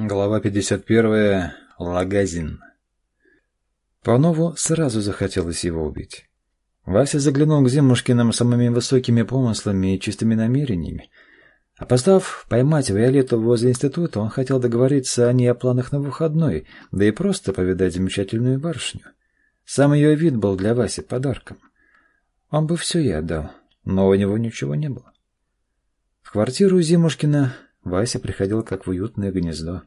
Глава 51. Лагазин. Панову сразу захотелось его убить. Вася заглянул к Зимушкиным самыми высокими помыслами и чистыми намерениями. Опоздав поймать Виолетту возле института, он хотел договориться о ней о планах на выходной, да и просто повидать замечательную барышню. Сам ее вид был для Васи подарком. Он бы все ей отдал, но у него ничего не было. В квартиру Зимушкина Вася приходил как в уютное гнездо.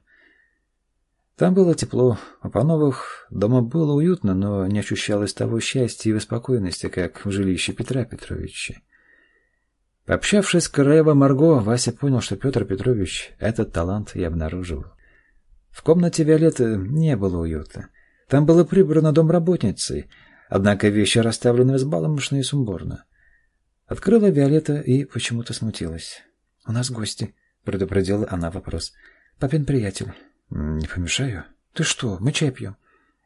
Там было тепло, а по новых дома было уютно, но не ощущалось того счастья и беспокойности, как в жилище Петра Петровича. Пообщавшись с королевой Марго, Вася понял, что Петр Петрович этот талант и обнаружил. В комнате Виолетты не было уюта. Там было прибрано домработницей, однако вещи расставлены взбаломошно и сумбурно. Открыла Виолетта и почему-то смутилась. — У нас гости, — предупредила она вопрос. — Папин приятель. «Не помешаю?» «Ты что? Мы чай пьем».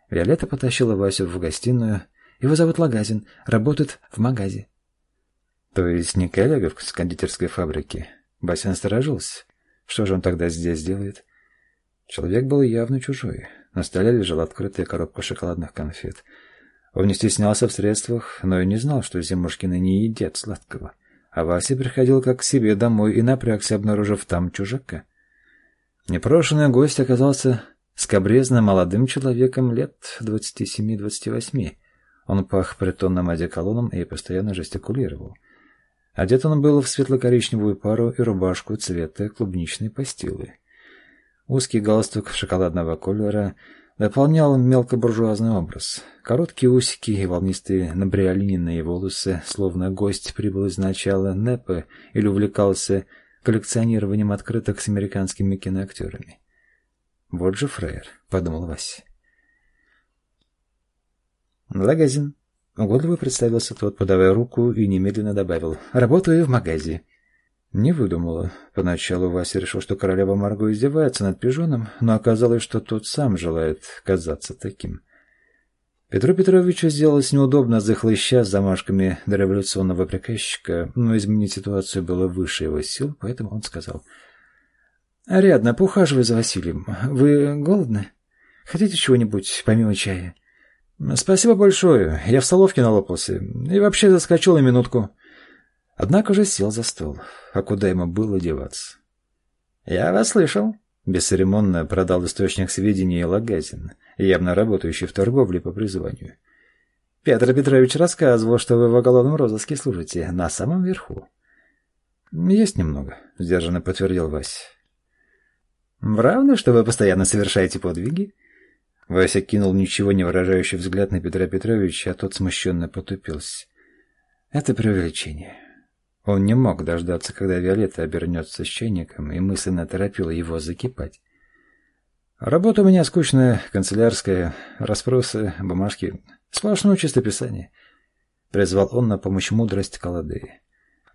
Виолетта потащила Васю в гостиную. Его зовут Лагазин, работает в магазе. То есть не коллега с кондитерской фабрики? Вася насторожился. Что же он тогда здесь делает? Человек был явно чужой. На столе лежала открытая коробка шоколадных конфет. Он не стеснялся в средствах, но и не знал, что Зимушкины не едят сладкого. А Вася приходил как к себе домой и напрягся, обнаружив там чужака. Непрошенный гость оказался скобрезным молодым человеком лет 27-28. Он пах притонным одеколоном и постоянно жестикулировал. Одет он был в светло-коричневую пару и рубашку цвета клубничной пастилы. Узкий галстук шоколадного колера дополнял мелкобуржуазный образ. Короткие усики и волнистые набриолиненные волосы, словно гость прибыл из начала НЭПа или увлекался коллекционированием открыток с американскими киноактерами. «Вот же фраер», — подумал Вася. «Магазин». Угодливо представился тот, подавая руку, и немедленно добавил. «Работаю в магазе». Не выдумала. Поначалу Вася решил, что королева Марго издевается над пижоном, но оказалось, что тот сам желает казаться таким. Петру Петровичу сделалось неудобно за хлыща с замашками дореволюционного приказчика, но изменить ситуацию было выше его сил, поэтому он сказал. «Ариадна, поухаживай за Василием. Вы голодны? Хотите чего-нибудь помимо чая?» «Спасибо большое. Я в столовке налопался. И вообще заскочил на минутку». Однако же сел за стол. А куда ему было деваться? «Я вас слышал», — бесцеремонно продал источник сведений Лагазин явно работающий в торговле по призванию. Петр Петрович рассказывал, что вы в уголовном розыске служите на самом верху. Есть немного, сдержанно подтвердил Вася. Правда, что вы постоянно совершаете подвиги? Вася кинул ничего не выражающий взгляд на Петра Петровича, а тот смущенно потупился. Это преувеличение. Он не мог дождаться, когда Виолетта обернется с чайником, и мысленно торопила его закипать. Работа у меня скучная, канцелярская, расспросы, бумажки, сплошное чистописание. Призвал он на помощь мудрость колоды.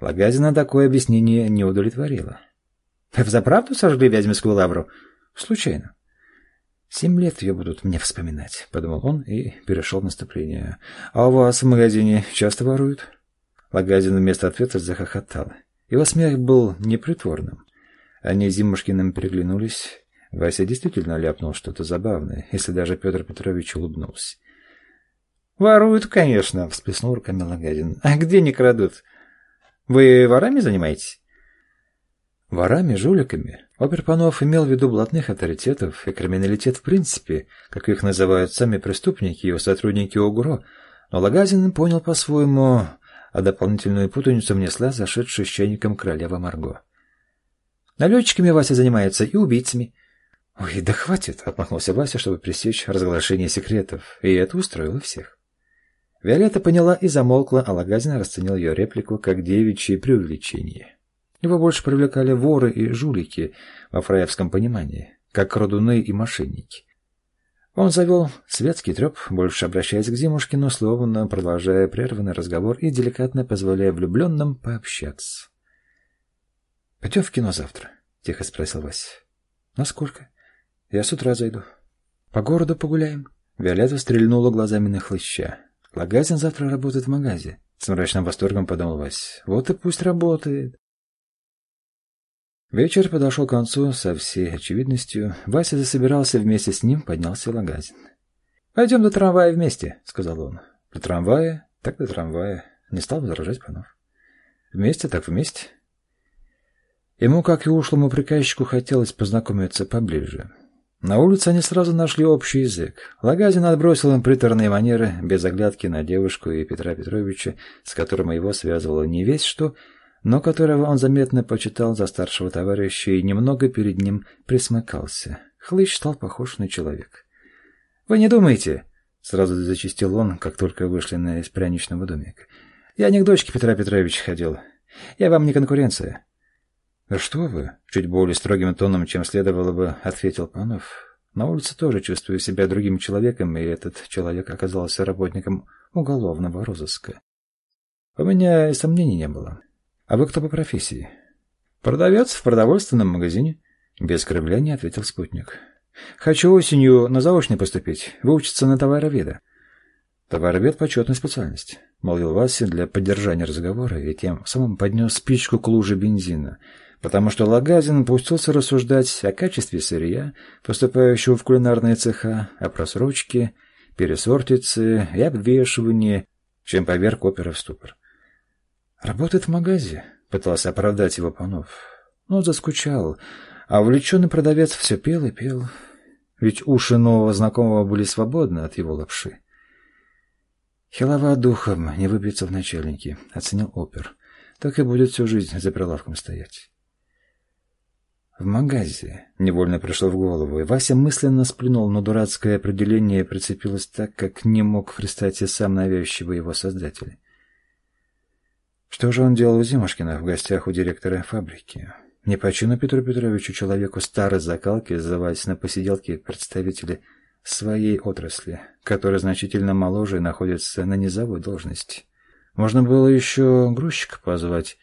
Лагазина такое объяснение не удовлетворило. — взаправду сожгли Вязьминскую лавру? — Случайно. — Семь лет ее будут мне вспоминать, — подумал он и перешел в наступление. — А у вас в магазине часто воруют? Лагазин вместо ответа захохотал. Его смех был непритворным. Они с Зимушкиным переглянулись. Вася действительно ляпнул что-то забавное, если даже Петр Петрович улыбнулся. «Воруют, конечно», — всплеснул руками Лагадин. «А где не крадут? Вы ворами занимаетесь?» Ворами, жуликами. Оперпанов имел в виду блатных авторитетов и криминалитет в принципе, как их называют сами преступники и его сотрудники ОГРО, но Лагазин понял по-своему, а дополнительную путаницу внесла зашедшая с чайником королева Марго. Налетчиками Вася занимается и убийцами. «Ой, да хватит!» — отмахнулся Вася, чтобы пресечь разглашение секретов, и это устроило всех. Виолетта поняла и замолкла, а Лагазин расценил ее реплику как девичье преувеличение. Его больше привлекали воры и жулики во фраевском понимании, как родуны и мошенники. Он завел светский треп, больше обращаясь к Зимушкину, словно продолжая прерванный разговор и деликатно позволяя влюбленным пообщаться. — Пойдем в кино завтра? — тихо спросил Вася. — Насколько? Я с утра зайду. По городу погуляем. Виолетта стрельнула глазами на хлыща. Лагазин завтра работает в магазе. С мрачным восторгом подумал Вась. Вот и пусть работает. Вечер подошел к концу со всей очевидностью. Вася засобирался вместе с ним, поднялся Лагазин. «Пойдем до трамвая вместе», — сказал он. «До трамвая? Так до трамвая». Не стал возражать Панов. «Вместе так вместе». Ему, как и ушлому приказчику, хотелось познакомиться поближе. На улице они сразу нашли общий язык. Лагазин отбросил им приторные манеры, без оглядки на девушку и Петра Петровича, с которым его связывало не весь что, но которого он заметно почитал за старшего товарища и немного перед ним присмыкался. Хлыщ стал похож на человека. «Вы не думаете?» — сразу зачистил он, как только вышли на из пряничного домика. «Я не к дочке Петра Петровича ходил. Я вам не конкуренция». «Да что вы?» — чуть более строгим тоном, чем следовало бы, ответил Панов. На улице тоже чувствую себя другим человеком, и этот человек оказался работником уголовного розыска. У меня и сомнений не было. А вы кто по профессии? Продавец в продовольственном магазине. Без кривляния ответил спутник. Хочу осенью на заочный поступить, выучиться на товароведа. Товаровед — почетная специальность, молвил Вася для поддержания разговора и тем самым поднес спичку к луже бензина, потому что Лагазин пустился рассуждать о качестве сырья, поступающего в кулинарные цеха, о просрочке, пересортице и обвешивании, чем поверг опера в ступор. Работает в магазе, пытался оправдать его Панов. Но заскучал, а увлеченный продавец все пел и пел. Ведь уши нового знакомого были свободны от его лапши. Хилова духом не выбьется в начальники, оценил опер. Так и будет всю жизнь за прилавком стоять. В магазе невольно пришло в голову, и Вася мысленно сплюнул на дурацкое определение прицепилось так, как не мог христать и сам навязчивый его создатель. Что же он делал у Зимушкина в гостях у директора фабрики? Не по чину Петру Петровичу, человеку старой закалки, зазывать на посиделки представители своей отрасли, который значительно моложе и находится на низовой должности. Можно было еще грузчика позвать.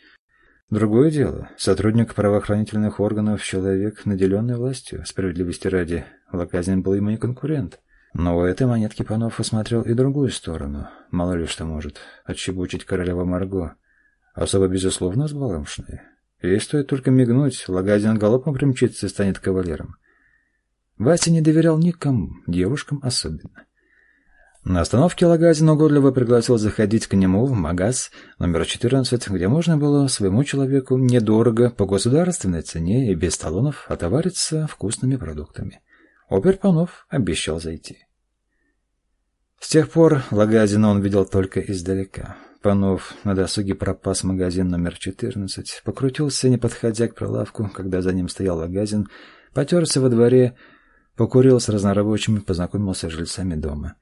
Другое дело, сотрудник правоохранительных органов, человек, наделенный властью, справедливости ради, Лаказин был ему не конкурент. Но у этой монетки Панов осмотрел и другую сторону. Мало ли что может отчебучить королева Марго. Особо, безусловно, взбаламшенные. Ей стоит только мигнуть, Лагазин галопом примчится и станет кавалером. Вася не доверял никому, девушкам особенно. На остановке Лагазин угодливо пригласил заходить к нему в магаз номер 14, где можно было своему человеку недорого, по государственной цене и без талонов отовариться вкусными продуктами. Опер Панов обещал зайти. С тех пор Лагазина он видел только издалека. Панов на досуге пропас магазин номер 14, покрутился, не подходя к прилавку, когда за ним стоял Лагазин, потерся во дворе, покурил с разнорабочими, познакомился с жильцами дома.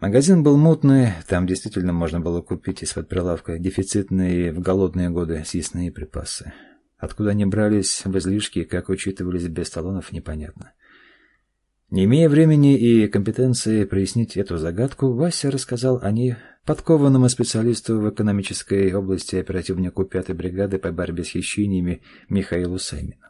Магазин был мутный, там действительно можно было купить из-под прилавка дефицитные в голодные годы съестные припасы. Откуда они брались в излишки и как учитывались без талонов, непонятно. Не имея времени и компетенции прояснить эту загадку, Вася рассказал о ней подкованному специалисту в экономической области оперативнику пятой бригады по борьбе с хищениями Михаилу Саймину.